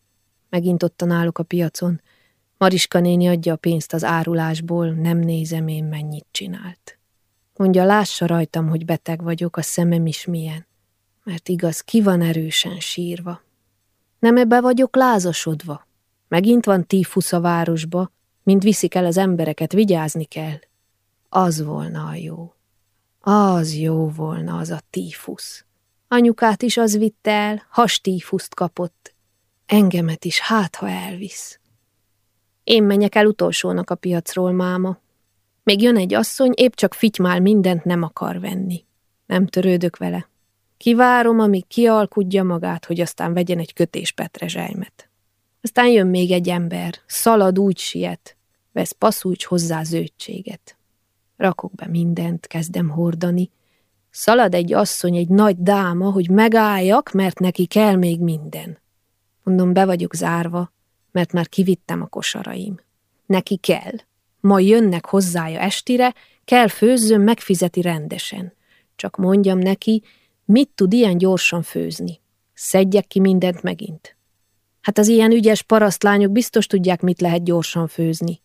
Megint ott állok a piacon. Mariska néni adja a pénzt az árulásból, nem nézem én mennyit csinált. Mondja, lássa rajtam, hogy beteg vagyok, a szemem is milyen. Mert igaz, ki van erősen sírva. Nem ebbe vagyok lázasodva. Megint van tífusz a városba, mint viszik el az embereket, vigyázni kell. Az volna a jó. Az jó volna az a tífusz. Anyukát is az vitte el, hastífuszt kapott. Engemet is hát, ha elvisz. Én menjek el utolsónak a piacról, máma. Még jön egy asszony, épp csak fitymál mindent nem akar venni. Nem törődök vele. Kivárom, amíg kialkudja magát, hogy aztán vegyen egy kötés petrezselymet. Aztán jön még egy ember, szalad úgy siet, vesz passzúcs hozzá zöldséget. Rakok be mindent, kezdem hordani. Szalad egy asszony, egy nagy dáma, hogy megálljak, mert neki kell még minden. Mondom, be vagyok zárva, mert már kivittem a kosaraim. Neki kell. Ma jönnek hozzája estire, kell főzzön, megfizeti rendesen. Csak mondjam neki, mit tud ilyen gyorsan főzni. Szedjek ki mindent megint. Hát az ilyen ügyes parasztlányok biztos tudják, mit lehet gyorsan főzni.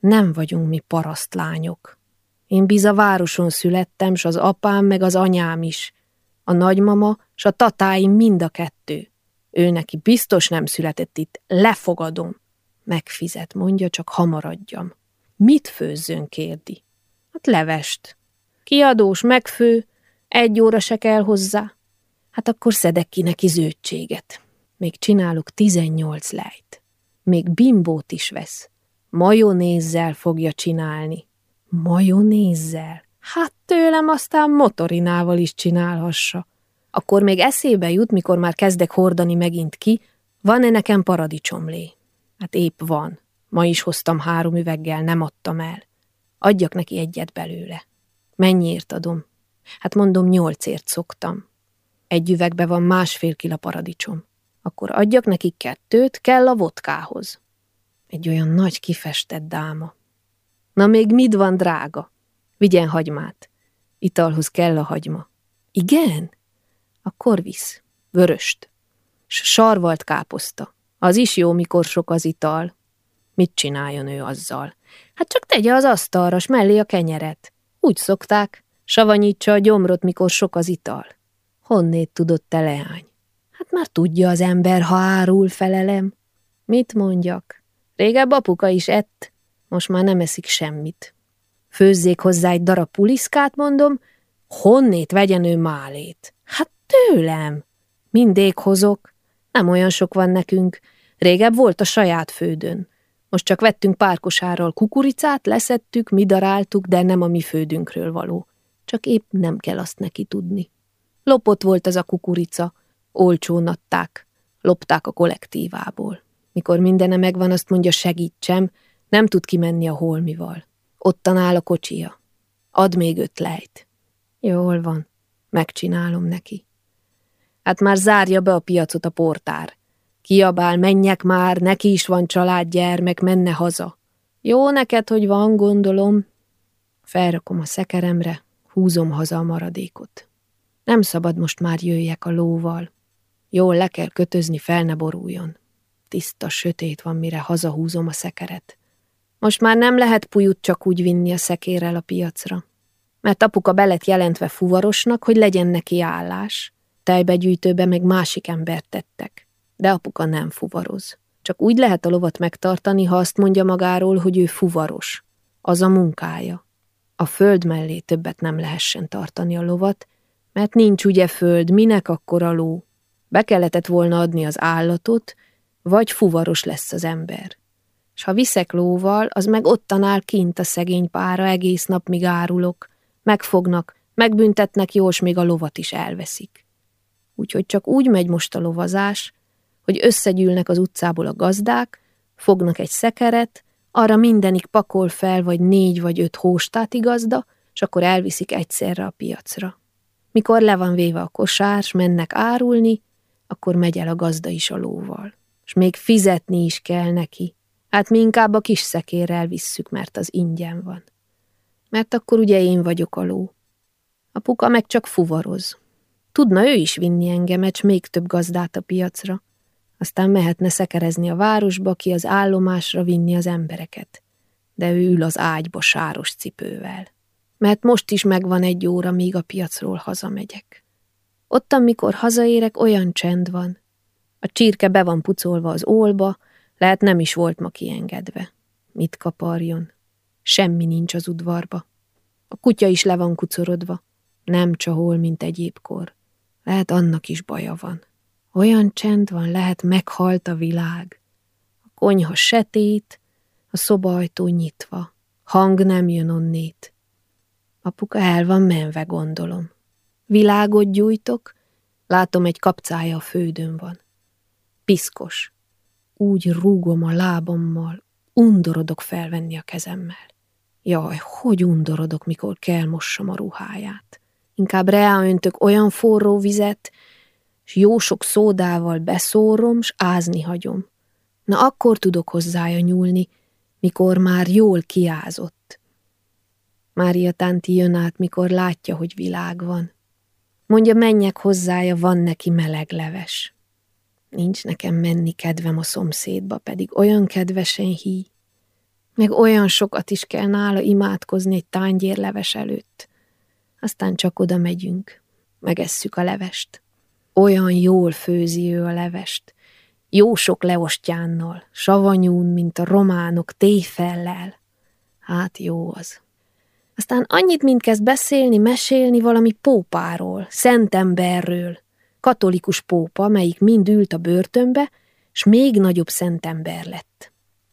Nem vagyunk mi parasztlányok. Én biza városon születtem, s az apám meg az anyám is. A nagymama, s a tatáim mind a kettő. Ő neki biztos nem született itt, lefogadom. Megfizet, mondja, csak hamaradjam. Mit főzzön, kérdi. Hát levest. Kiadós, megfő, egy óra se kell hozzá. Hát akkor szedek ki neki zöldséget. Még csinálok tizennyolc lejt. Még bimbót is vesz. Majonézzel fogja csinálni. Majonézzel? Hát tőlem aztán motorinával is csinálhassa. Akkor még eszébe jut, mikor már kezdek hordani megint ki, van-e nekem paradicsomlé? Hát épp van. Ma is hoztam három üveggel, nem adtam el. Adjak neki egyet belőle. Mennyiért adom? Hát mondom, nyolcért szoktam. Egy üvegbe van másfél kila paradicsom. Akkor adjak neki kettőt, kell a vodkához. Egy olyan nagy kifestett dáma. Na még mit van, drága? Vigyen hagymát. Italhoz kell a hagyma. Igen? Akkor visz. Vöröst. S sarvalt káposzta. Az is jó, mikor sok az ital. Mit csináljon ő azzal? Hát csak tegye az asztalra, s mellé a kenyeret. Úgy szokták. Savanyítsa a gyomrot, mikor sok az ital. Honnét tudott te leány? Hát már tudja az ember, ha árul felelem. Mit mondjak? Régebb apuka is ett, most már nem eszik semmit. Főzzék hozzá egy darab puliszkát, mondom, honnét vegyen ő málét? Hát tőlem. Mindig hozok. Nem olyan sok van nekünk. Régebb volt a saját fődön. Most csak vettünk párkosárral kukuricát, leszettük, mi daráltuk, de nem a mi fődünkről való. Csak épp nem kell azt neki tudni. Lopott volt az a kukurica, olcsón adták, lopták a kollektívából. Mikor mindene megvan, azt mondja, segítsem, nem tud kimenni a holmival. Ottan áll a kocsia. Ad még öt lejt. Jól van, megcsinálom neki. Hát már zárja be a piacot a portár. Kiabál, menjek már, neki is van családgyermek, menne haza. Jó neked, hogy van, gondolom. Felrakom a szekeremre, húzom haza a maradékot. Nem szabad most már jöjjek a lóval. Jól le kell kötözni, fel ne boruljon. Tiszta, sötét van, mire hazahúzom a szekeret. Most már nem lehet pujut csak úgy vinni a szekérrel a piacra. Mert apuka belet jelentve fuvarosnak, hogy legyen neki állás. Tejbegyűjtőbe meg másik embert tettek. De apuka nem fuvaroz. Csak úgy lehet a lovat megtartani, ha azt mondja magáról, hogy ő fuvaros. Az a munkája. A föld mellé többet nem lehessen tartani a lovat, mert nincs ugye föld, minek akkor a ló? Be kellett volna adni az állatot, vagy fuvaros lesz az ember. S ha viszek lóval, az meg ottan áll kint a szegény pára egész nap, míg árulok. Megfognak, megbüntetnek, jós még a lovat is elveszik. úgyhogy csak úgy megy most a lovazás, hogy összegyűlnek az utcából a gazdák, fognak egy szekeret, arra mindenik pakol fel vagy négy vagy öt hóstáti gazda, és akkor elviszik egyszerre a piacra. Mikor le van véve a kosár, s mennek árulni, akkor megy el a gazda is a lóval. És még fizetni is kell neki. Hát mi inkább a kis szekérrel visszük, mert az ingyen van. Mert akkor ugye én vagyok a ló. A puka meg csak fuvaroz. Tudna ő is vinni engemet, s még több gazdát a piacra. Aztán mehetne szekerezni a városba, ki az állomásra vinni az embereket. De ő ül az ágyba sáros cipővel. Mert most is megvan egy óra, míg a piacról hazamegyek. Ott, amikor hazaérek, olyan csend van. A csirke be van pucolva az ólba, lehet nem is volt ma kiengedve. Mit kaparjon? Semmi nincs az udvarba. A kutya is le van kucorodva. Nem csahol, mint egyébkor. Lehet annak is baja van. Olyan csend van, lehet meghalt a világ. A konyha setét, a szobaajtó nyitva. Hang nem jön onnét. Apuka el van menve, gondolom. Világot gyújtok, látom egy kapcája a fődön van. Piszkos. Úgy rúgom a lábammal, undorodok felvenni a kezemmel. Jaj, hogy undorodok, mikor kell mossam a ruháját. Inkább ráöntök olyan forró vizet, s jó sok szódával beszórom, s ázni hagyom. Na akkor tudok hozzája nyúlni, mikor már jól kiázott. Mária tánti jön át, mikor látja, hogy világ van. Mondja, menjek hozzája, van neki meleg leves. Nincs nekem menni kedvem a szomszédba, pedig olyan kedvesen hí. Meg olyan sokat is kell nála imádkozni egy tánygyér leves előtt. Aztán csak oda megyünk, megesszük a levest. Olyan jól főzi ő a levest. Jó sok leostyánnal, savanyún, mint a románok, téfellel. Hát jó az. Aztán annyit, mint kezd beszélni, mesélni valami pópáról, szentemberről, katolikus pópa, melyik mind ült a börtönbe, s még nagyobb szentember lett.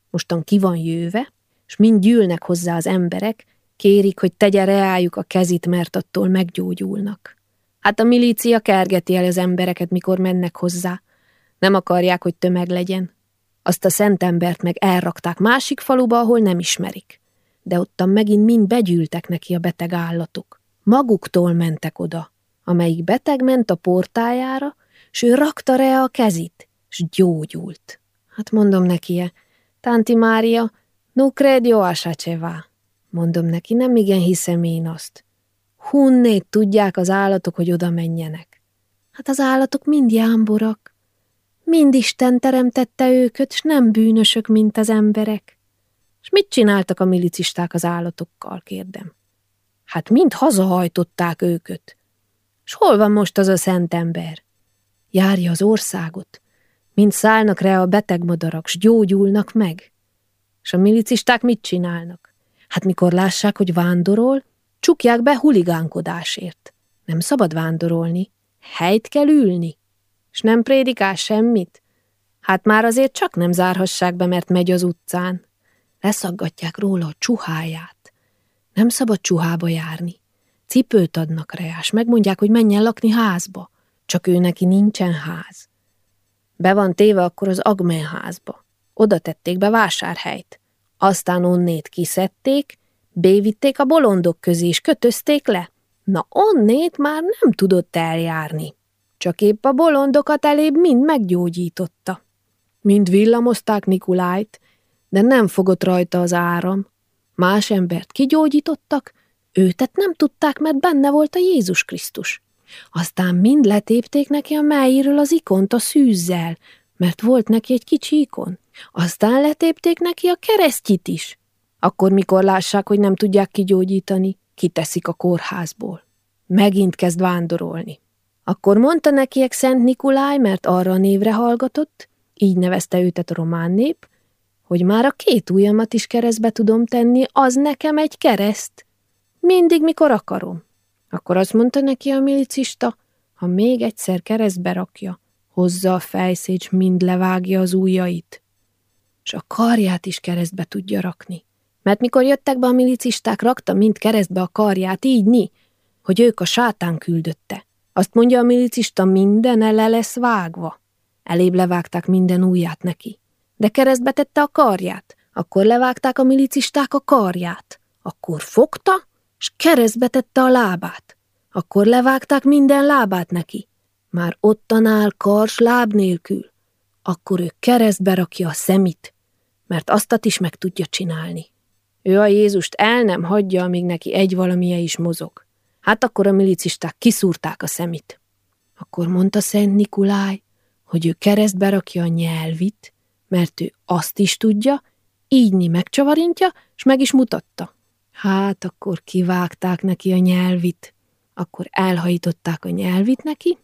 Mostan ki van jöve, s mind gyűlnek hozzá az emberek, kérik, hogy tegye reájuk a kezit, mert attól meggyógyulnak. Hát a milícia kergeti el az embereket, mikor mennek hozzá. Nem akarják, hogy tömeg legyen. Azt a szentembert meg elrakták másik faluba, ahol nem ismerik. De ottan megint mind begyűltek neki a beteg állatok. Maguktól mentek oda. Amelyik beteg ment a portájára, s ő rakta rá a kezit, s gyógyult. Hát mondom neki, -e, Tanti Mária, no credio a Mondom neki, nem igen hiszem én azt. Hunnét tudják az állatok, hogy oda menjenek. Hát az állatok mind jámborak. Mind Isten teremtette őket, s nem bűnösök, mint az emberek. És mit csináltak a milicisták az állatokkal, kérdem. Hát mind hazahajtották őket. S hol van most az a szent ember? Járja az országot, mint szállnak rá a beteg madarak, s gyógyulnak meg. És a milicisták mit csinálnak? Hát mikor lássák, hogy vándorol, Csukják be huligánkodásért. Nem szabad vándorolni. Helyt kell ülni. És nem prédikál semmit? Hát már azért csak nem zárhassák be, mert megy az utcán. Leszaggatják róla a csuháját. Nem szabad csuhába járni. Cipőt adnak reás, megmondják, hogy menjen lakni házba. Csak ő neki nincsen ház. Be van téve akkor az Agmenházba. Oda tették be vásárhelyt. Aztán onnét kiszedték, Bévitték a bolondok közé, és kötözték le. Na onnét már nem tudott eljárni. Csak épp a bolondokat elébb mind meggyógyította. Mind villamozták Nikulájt, de nem fogott rajta az áram. Más embert kigyógyítottak, őtet nem tudták, mert benne volt a Jézus Krisztus. Aztán mind letépték neki a máiről az ikont a szűzzel, mert volt neki egy kicsi ikon. Aztán letépték neki a keresztyit is, akkor, mikor lássák, hogy nem tudják kigyógyítani, kiteszik a kórházból. Megint kezd vándorolni. Akkor mondta nekiek Szent Nikolaj, mert arra a névre hallgatott, így nevezte őtet a román nép, hogy már a két ujjamat is keresztbe tudom tenni, az nekem egy kereszt. Mindig, mikor akarom. Akkor azt mondta neki a milicista, ha még egyszer keresztbe rakja, hozza a fejszét, mind levágja az ujjait. És a karját is keresztbe tudja rakni. Mert mikor jöttek be a milicisták, rakta mind keresztbe a karját, így ni, hogy ők a sátán küldötte. Azt mondja a milicista, minden ele lesz vágva. Elébb levágták minden ujját neki. De keresztbe tette a karját. Akkor levágták a milicisták a karját. Akkor fogta, és keresztbe tette a lábát. Akkor levágták minden lábát neki. Már ottan áll kars láb nélkül. Akkor ő keresztbe rakja a szemit, mert aztat is meg tudja csinálni. Ő a Jézust el nem hagyja, amíg neki egy valamilyen is mozog. Hát akkor a milicisták kiszúrták a szemit. Akkor mondta Szent Nikolaj, hogy ő keresztbe rakja a nyelvit, mert ő azt is tudja, ígyni megcsavarintja, és meg is mutatta. Hát akkor kivágták neki a nyelvit, akkor elhajították a nyelvit neki.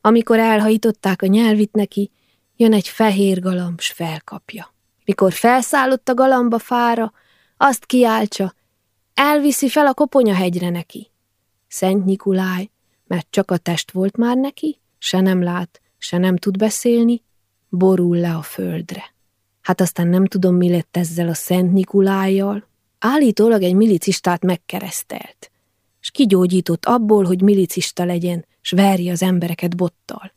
Amikor elhajították a nyelvit neki, jön egy fehér galamb, s felkapja. Mikor felszállott a galamba fára, azt kiáltsa, elviszi fel a koponyahegyre neki. Szent Nikolaj, mert csak a test volt már neki, se nem lát, se nem tud beszélni, borul le a földre. Hát aztán nem tudom, mi lett ezzel a Szent Nikulájjal. Állítólag egy milicistát megkeresztelt, és kigyógyított abból, hogy milicista legyen, s verje az embereket bottal.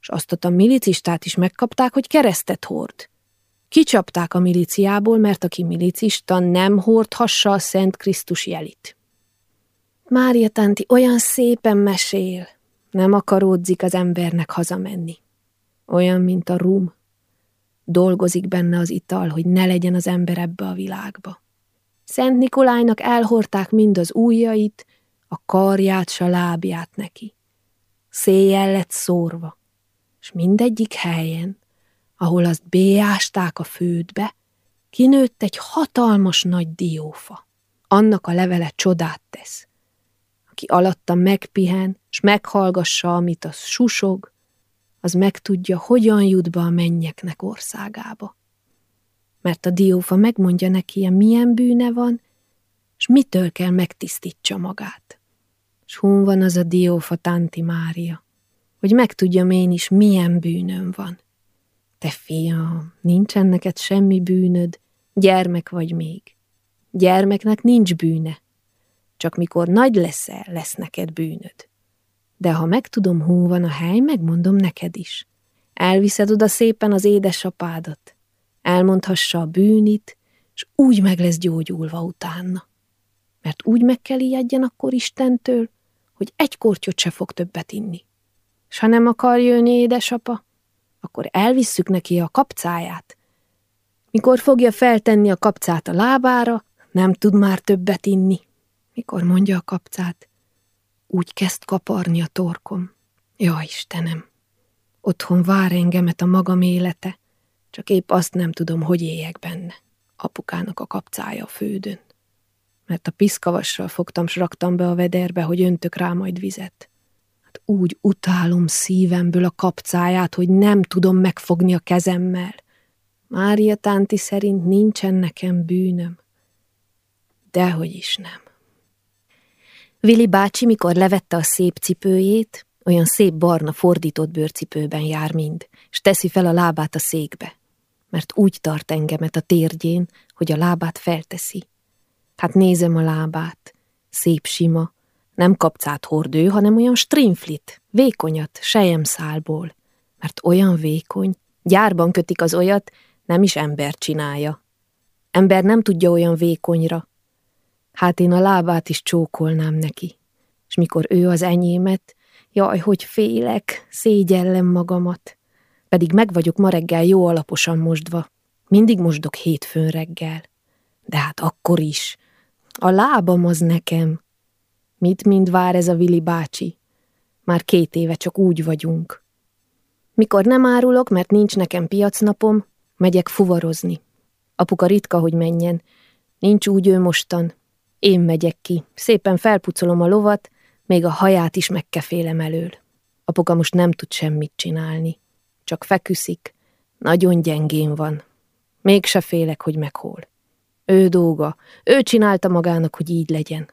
És azt a milicistát is megkapták, hogy keresztet hord. Kicsapták a miliciából, mert aki milicista nem hordhassa a Szent Krisztus jelit. Mária Tanti olyan szépen mesél, nem akaródzik az embernek hazamenni. Olyan, mint a rum. Dolgozik benne az ital, hogy ne legyen az ember ebbe a világba. Szent Nikolájnak elhorták mind az ujjait, a karját, s a lábját neki. Széjjel lett szórva, és mindegyik helyen, ahol azt béjásták a fődbe, kinőtt egy hatalmas nagy diófa. Annak a levele csodát tesz. Aki alatta megpihen, s meghallgassa, amit az susog, az megtudja, hogyan jut be a mennyeknek országába. Mert a diófa megmondja neki, milyen bűne van, és mitől kell megtisztítsa magát. S hun van az a diófa Tanti Mária, hogy megtudjam én is, milyen bűnöm van. Te fiam, nincsen neked semmi bűnöd, gyermek vagy még. Gyermeknek nincs bűne, csak mikor nagy leszel, lesz neked bűnöd. De ha megtudom, hú van a hely, megmondom neked is. Elviszed oda szépen az édesapádat, elmondhassa a bűnit, és úgy meg lesz gyógyulva utána. Mert úgy meg kell ijedjen akkor Istentől, hogy egy kortyot se fog többet inni. S ha nem akar jönni édesapa, akkor elvisszük neki a kapcáját. Mikor fogja feltenni a kapcát a lábára, nem tud már többet inni. Mikor mondja a kapcát, úgy kezd kaparni a torkom. Ja, Istenem! Otthon vár engemet a magam élete, csak épp azt nem tudom, hogy éljek benne. Apukának a kapcája a fődön. Mert a piszkavassal fogtam, s raktam be a vederbe, hogy öntök rá majd vizet. Hát úgy utálom szívemből a kapcáját, hogy nem tudom megfogni a kezemmel. Mária Tánti szerint nincsen nekem bűnöm. Dehogy is nem. Vili bácsi, mikor levette a szép cipőjét, olyan szép barna fordított bőrcipőben jár mind, és teszi fel a lábát a székbe, mert úgy tart engemet a térgyén, hogy a lábát felteszi. Hát nézem a lábát, szép sima, nem kapcát hordő, hanem olyan strimflit, vékonyat, sejemszálból, mert olyan vékony, gyárban kötik az olyat, nem is ember csinálja. Ember nem tudja olyan vékonyra, Hát én a lábát is csókolnám neki. És mikor ő az enyémet, jaj, hogy félek, szégyellem magamat. Pedig meg vagyok ma reggel jó alaposan mosdva. Mindig mosdok hétfőn reggel. De hát akkor is. A lábam az nekem. Mit mind vár ez a Vili bácsi? Már két éve csak úgy vagyunk. Mikor nem árulok, mert nincs nekem piacnapom, megyek fuvarozni. Apuka ritka, hogy menjen. Nincs úgy ő mostan, én megyek ki, szépen felpucolom a lovat, még a haját is megkefélem elől. Apuka most nem tud semmit csinálni. Csak feküszik, nagyon gyengén van. Mégse félek, hogy meghol. Ő dolga, ő csinálta magának, hogy így legyen.